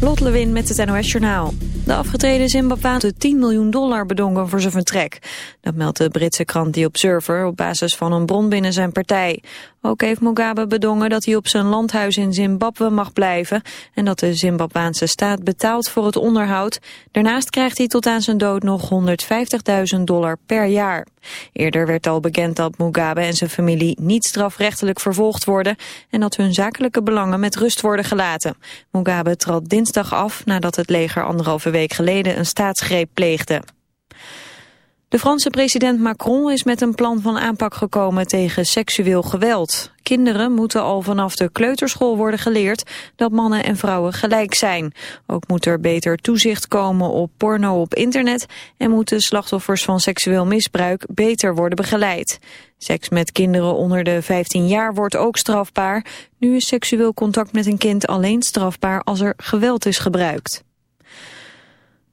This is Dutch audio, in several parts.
Lot Lewin met het NOS Journaal. De afgetreden Zimbabweaan 10 miljoen dollar bedongen voor zijn vertrek. Dat meldt de Britse krant The Observer op basis van een bron binnen zijn partij. Ook heeft Mugabe bedongen dat hij op zijn landhuis in Zimbabwe mag blijven... en dat de Zimbabwaanse staat betaalt voor het onderhoud. Daarnaast krijgt hij tot aan zijn dood nog 150.000 dollar per jaar. Eerder werd al bekend dat Mugabe en zijn familie niet strafrechtelijk vervolgd worden... en dat hun zakelijke belangen met rust worden gelaten. Mugabe trad dinsdag af nadat het leger anderhalve week geleden een staatsgreep pleegde. De Franse president Macron is met een plan van aanpak gekomen tegen seksueel geweld. Kinderen moeten al vanaf de kleuterschool worden geleerd dat mannen en vrouwen gelijk zijn. Ook moet er beter toezicht komen op porno op internet en moeten slachtoffers van seksueel misbruik beter worden begeleid. Seks met kinderen onder de 15 jaar wordt ook strafbaar. Nu is seksueel contact met een kind alleen strafbaar als er geweld is gebruikt.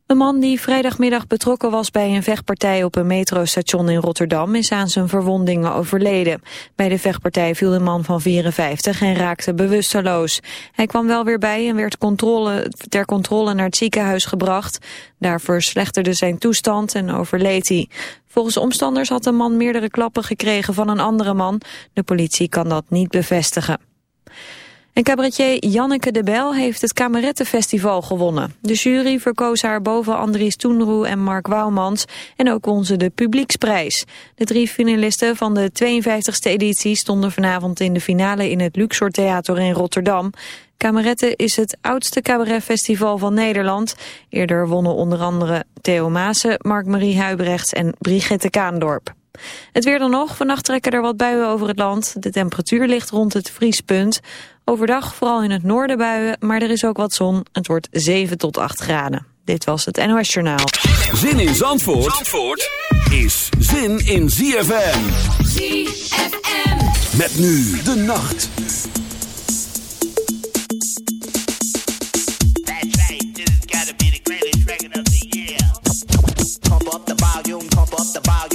Een man die vrijdagmiddag betrokken was bij een vechtpartij op een metrostation in Rotterdam is aan zijn verwondingen overleden. Bij de vechtpartij viel een man van 54 en raakte bewusteloos. Hij kwam wel weer bij en werd controle, ter controle naar het ziekenhuis gebracht. Daar verslechterde zijn toestand en overleed hij. Volgens omstanders had de man meerdere klappen gekregen van een andere man. De politie kan dat niet bevestigen. En cabaretier Janneke de Bijl heeft het Kamerettenfestival gewonnen. De jury verkoos haar boven Andries Toenroe en Mark Wouwmans en ook won ze de publieksprijs. De drie finalisten van de 52e editie stonden vanavond in de finale in het Luxor Theater in Rotterdam. Kameretten is het oudste cabaretfestival van Nederland. Eerder wonnen onder andere Theo Maassen, Mark-Marie Huibrechts en Brigitte Kaandorp. Het weer dan nog. Vannacht trekken er wat buien over het land. De temperatuur ligt rond het vriespunt. Overdag vooral in het noorden buien, maar er is ook wat zon. Het wordt 7 tot 8 graden. Dit was het NOS Journaal. Zin in Zandvoort, Zandvoort is zin in ZFM. ZFM. Met nu de nacht. Pump up the volume, pump up the volume,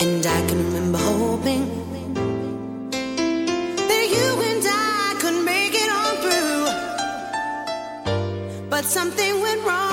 And I can remember hoping that you and I could make it on through. But something went wrong.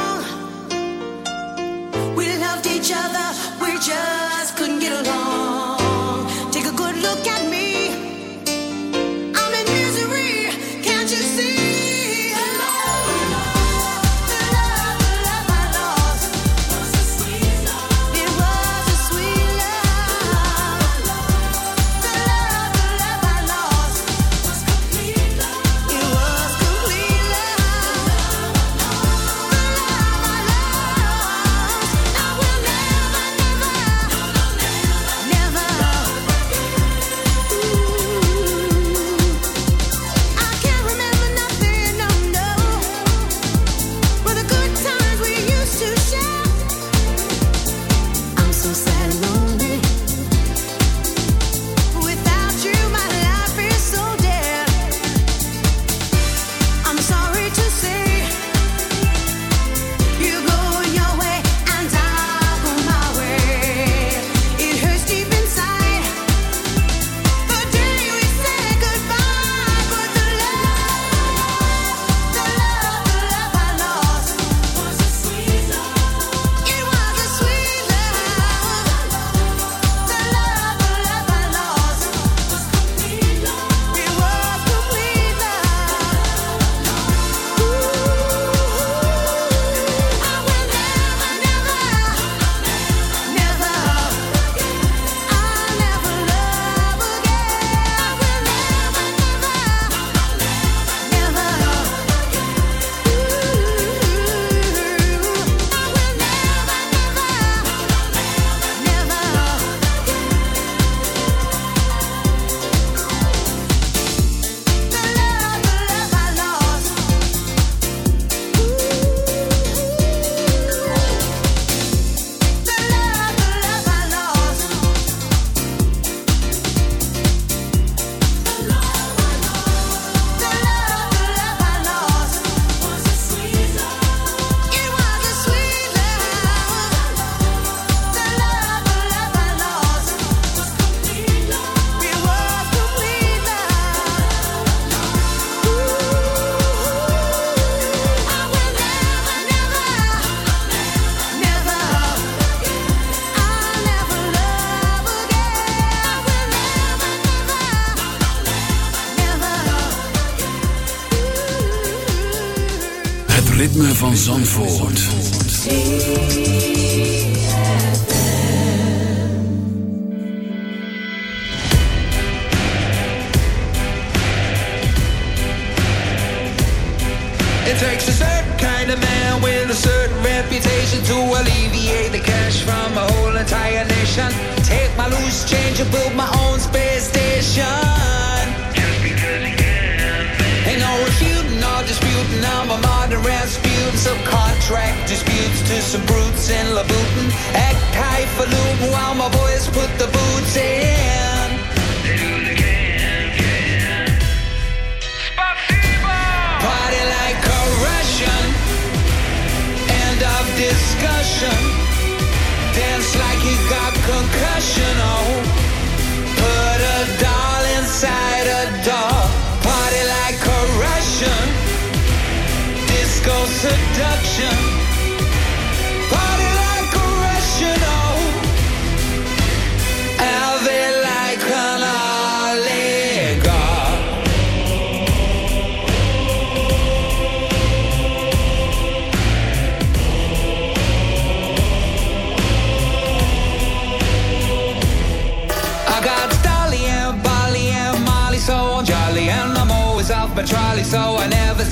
seduction.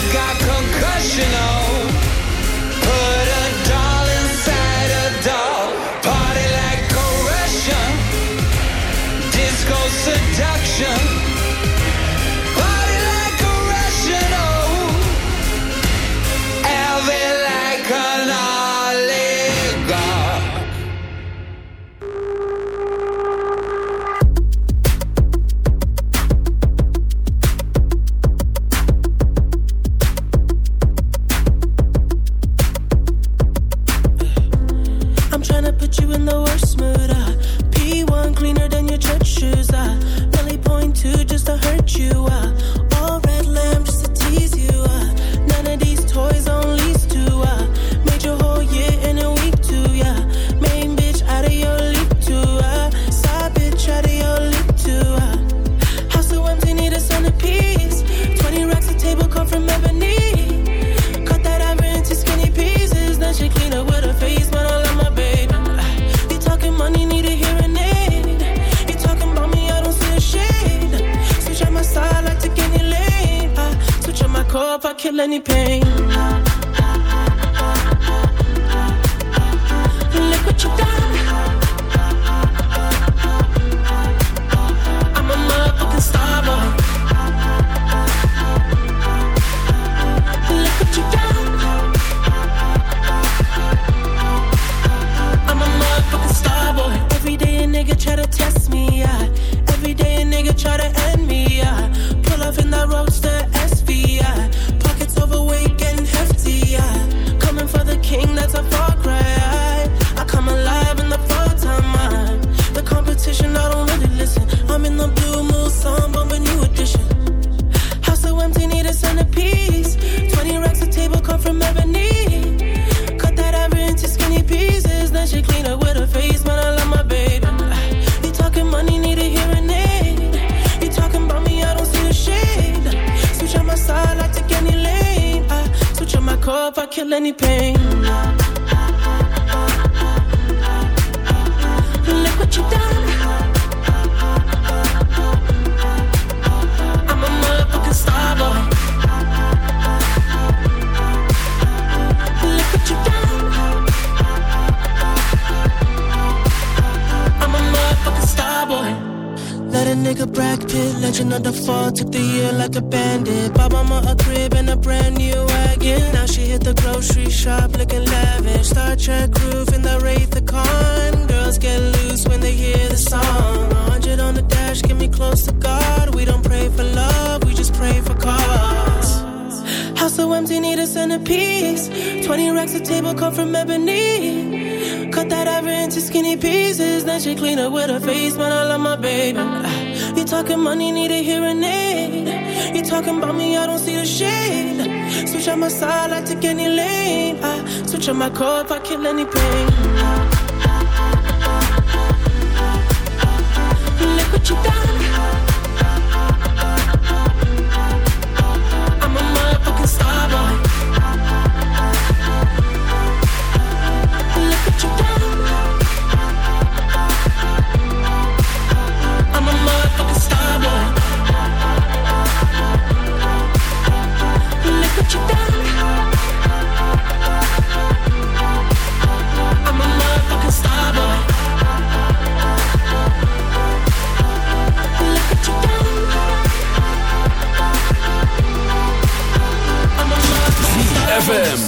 you got concussion, on. at face, but I love my baby. You talking money, need a hearing aid. You talking about me, I don't see the shade. Switch on my side, I take any lane. I switch on my car if I kill any pain. ZFM.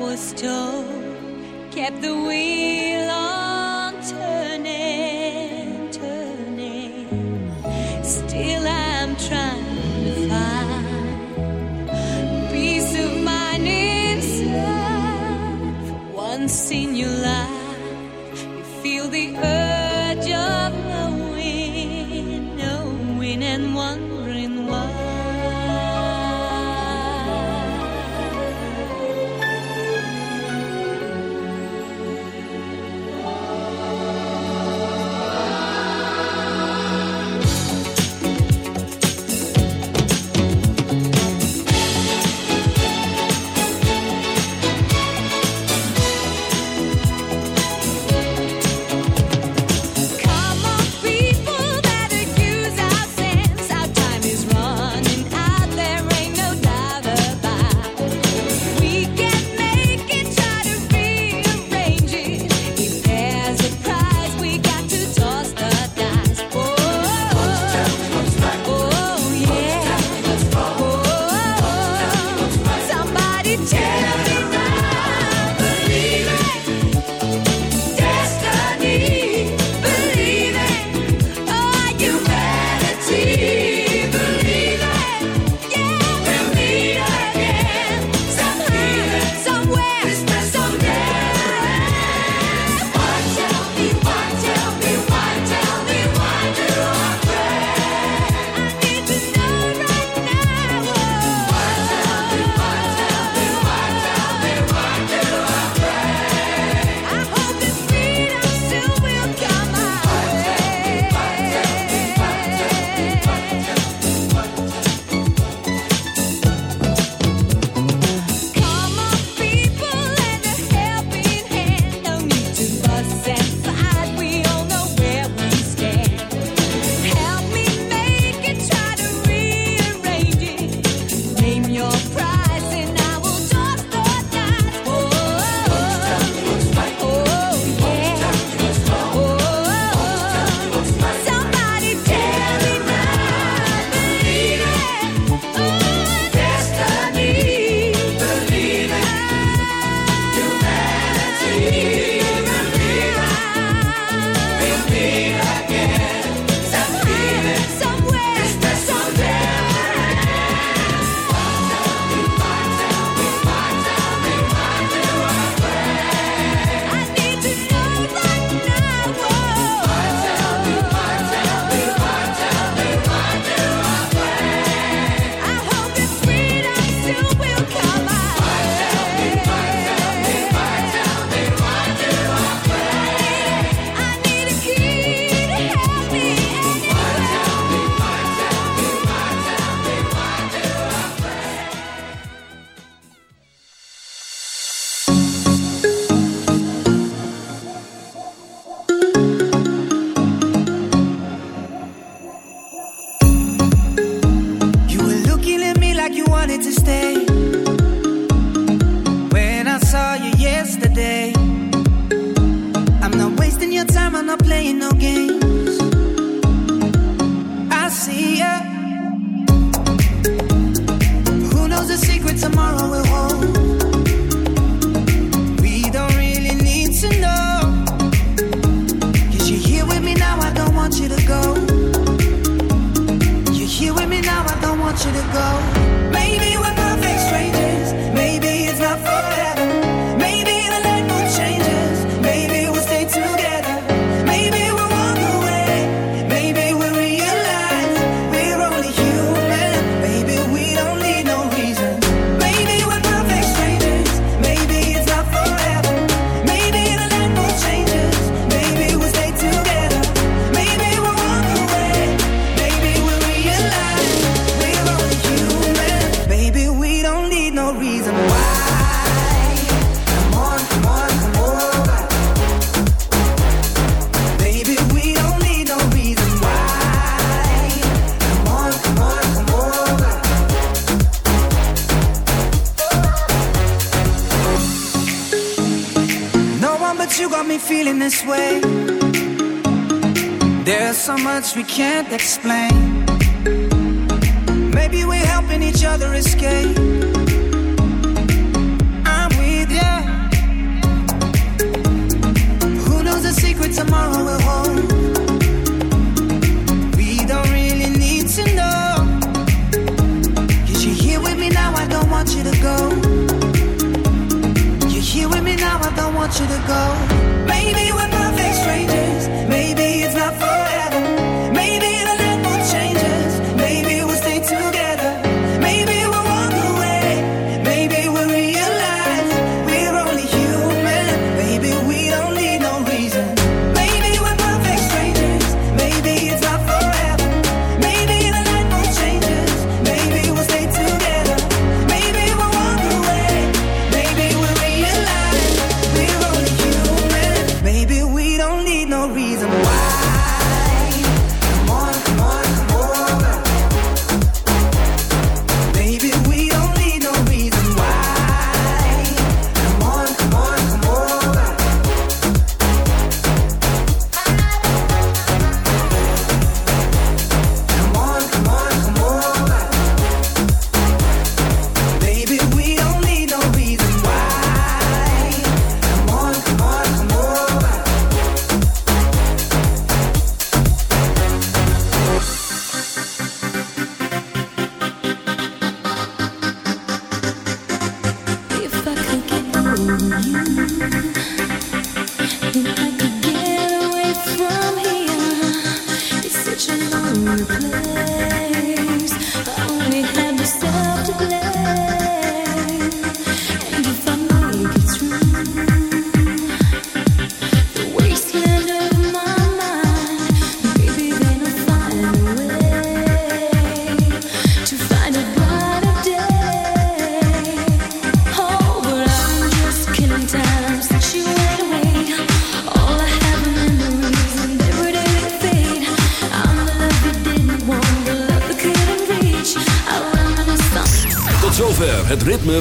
was told kept the wheel